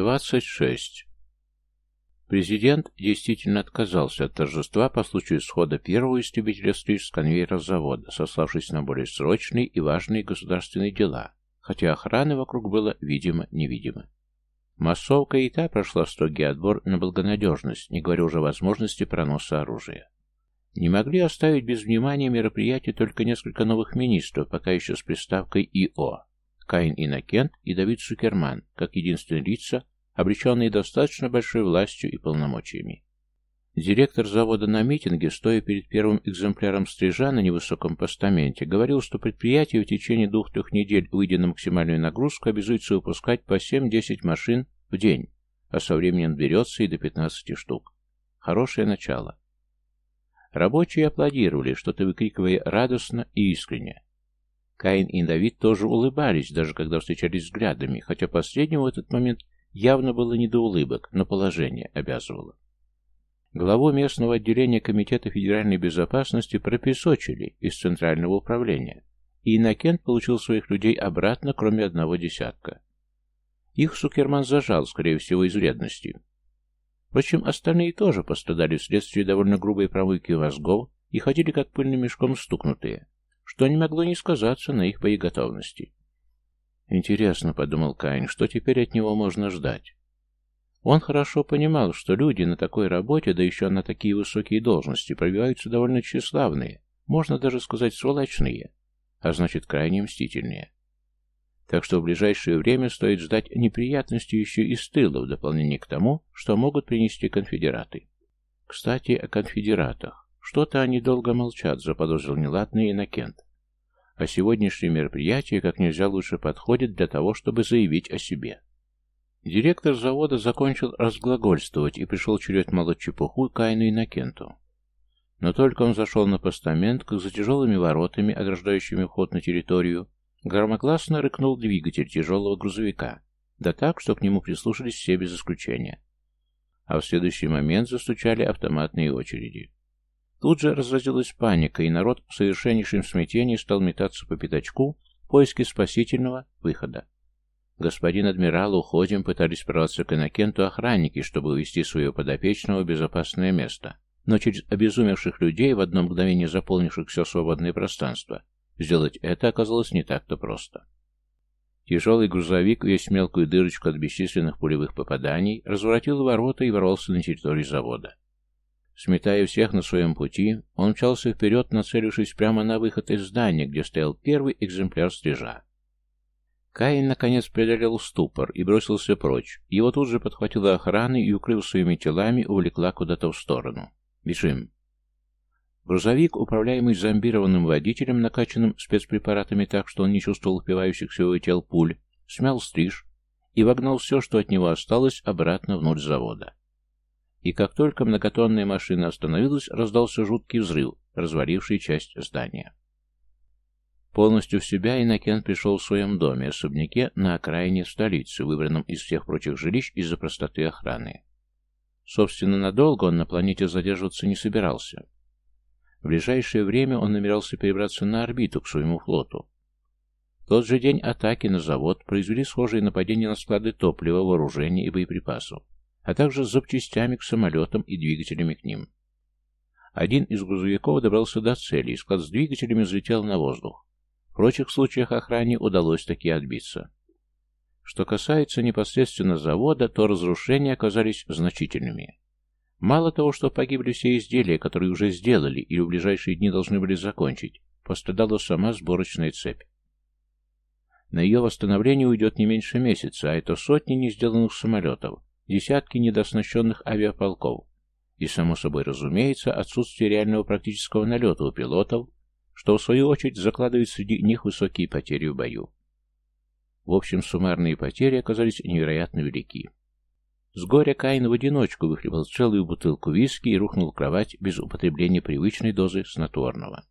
26. Президент действительно отказался от торжества по случаю схода первого истребителя встреч с конвейера завода, сославшись на более срочные и важные государственные дела, хотя охраны вокруг было видимо-невидимо. Массовка и та прошла строгий отбор на благонадежность, не говоря уже о возможности проноса оружия. Не могли оставить без внимания мероприятие только несколько новых министров, пока еще с приставкой ИО. Каин Иннокент и Давид Сукерман, как единственные лица, обреченные достаточно большой властью и полномочиями. Директор завода на митинге, стоя перед первым экземпляром стрижа на невысоком постаменте, говорил, что предприятие в течение двух-трех недель, выйдя на максимальную нагрузку, обязуется выпускать по 7-10 машин в день, а со временем берется и до 15 штук. Хорошее начало. Рабочие аплодировали, что-то выкрикивая радостно и искренне. Каин и Давид тоже улыбались, даже когда встречались взглядами, хотя последнему в этот момент явно было не до улыбок, но положение обязывало. Главу местного отделения Комитета федеральной безопасности пропесочили из Центрального управления, и Иннокент получил своих людей обратно, кроме одного десятка. Их Сукерман зажал, скорее всего, из вредности. Впрочем, остальные тоже пострадали вследствие довольно грубой промывки мозгов и ходили как пыльным мешком стукнутые что не могло не сказаться на их боеготовности. «Интересно», — подумал Каин, — «что теперь от него можно ждать?» Он хорошо понимал, что люди на такой работе, да еще на такие высокие должности, пробиваются довольно тщеславные, можно даже сказать сволочные, а значит крайне мстительные. Так что в ближайшее время стоит ждать неприятностей еще и с тыла, в дополнение к тому, что могут принести конфедераты. Кстати, о конфедератах. Что-то они долго молчат, заподозрил неладный Иннокент. А сегодняшнее мероприятие как нельзя лучше подходит для того, чтобы заявить о себе. Директор завода закончил разглагольствовать, и пришел черед молоть чепуху Каину Иннокенту. Но только он зашел на постамент, как за тяжелыми воротами, ограждающими вход на территорию, громогласно рыкнул двигатель тяжелого грузовика, да так, что к нему прислушались все без исключения. А в следующий момент застучали автоматные очереди. Тут же разразилась паника, и народ в совершеннейшем смятении стал метаться по пятачку в поиске спасительного выхода. «Господин адмирал, уходим!» пытались прорваться к Иннокенту охранники, чтобы увести своего подопечного в безопасное место. Но через обезумевших людей, в одно мгновение заполнивших все свободное пространство, сделать это оказалось не так-то просто. Тяжелый грузовик, весь мелкую дырочку от бесчисленных пулевых попаданий, разворотил ворота и ворвался на территорию завода. Сметая всех на своем пути, он мчался вперед, нацелившись прямо на выход из здания, где стоял первый экземпляр стрижа. Каин, наконец, преодолел ступор и бросился прочь. Его тут же подхватила охрана и, укрыв своими телами, увлекла куда-то в сторону. «Бежим!» Грузовик, управляемый зомбированным водителем, накачанным спецпрепаратами так, что он не чувствовал впивающихся в его тел пуль, смял стриж и вогнал все, что от него осталось, обратно внутрь завода и как только многотонная машина остановилась, раздался жуткий взрыв, разваливший часть здания. Полностью в себя Иннокен пришел в своем доме, особняке на окраине столицы, выбранном из всех прочих жилищ из-за простоты охраны. Собственно, надолго он на планете задерживаться не собирался. В ближайшее время он намерялся перебраться на орбиту к своему флоту. В тот же день атаки на завод произвели схожие нападения на склады топлива, вооружения и боеприпасов а также с запчастями к самолетам и двигателями к ним. Один из грузовиков добрался до цели, и склад с двигателями взлетел на воздух. В прочих случаях охране удалось таки отбиться. Что касается непосредственно завода, то разрушения оказались значительными. Мало того, что погибли все изделия, которые уже сделали или в ближайшие дни должны были закончить, пострадала сама сборочная цепь. На ее восстановление уйдет не меньше месяца, а это сотни не сделанных самолетов, десятки недооснащенных авиаполков и, само собой разумеется, отсутствие реального практического налета у пилотов, что в свою очередь закладывает среди них высокие потери в бою. В общем, суммарные потери оказались невероятно велики. С горя Каин в одиночку выхлебал целую бутылку виски и рухнул в кровать без употребления привычной дозы снотворного.